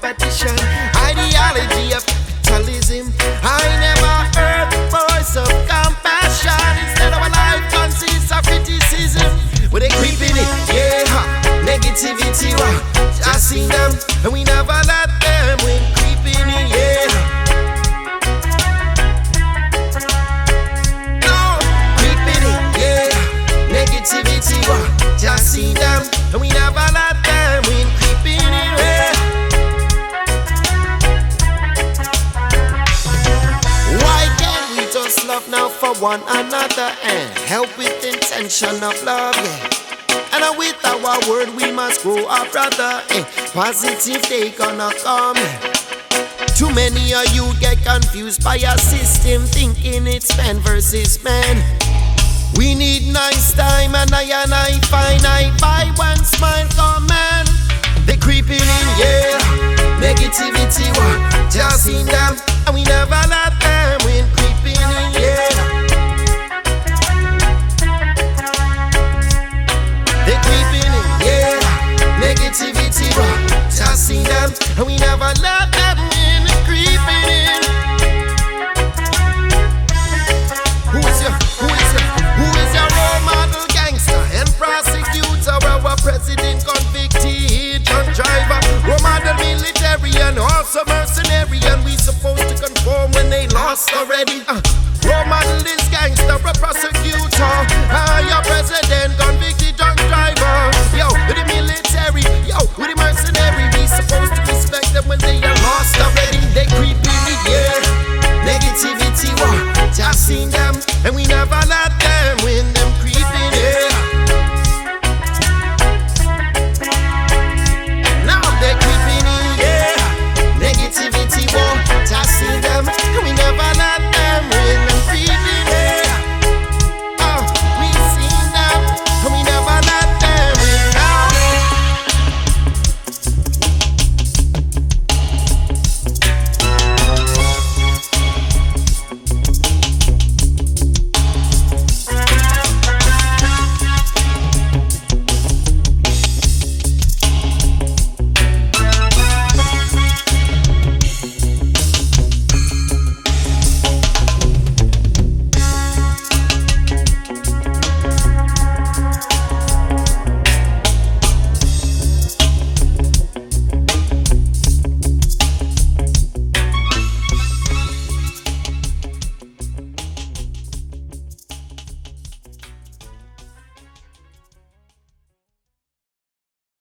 competition. Ideology of capitalism. I never heard the voice of compassion. Instead of a life consists of criticism. They creeping it, yeah. Negativity, wa. Just seen them, and we never let them win. Love now for one another and help with intention of love, yeah? And uh, with our word we must grow our brother, eh? Positive take gonna come. Too many of you get confused by a system thinking it's man versus man. We need nice time and I and I find I buy one smile come man. They creeping in, yeah. Negativity, what? Just in them, and we never let them win. Lost already. Uh,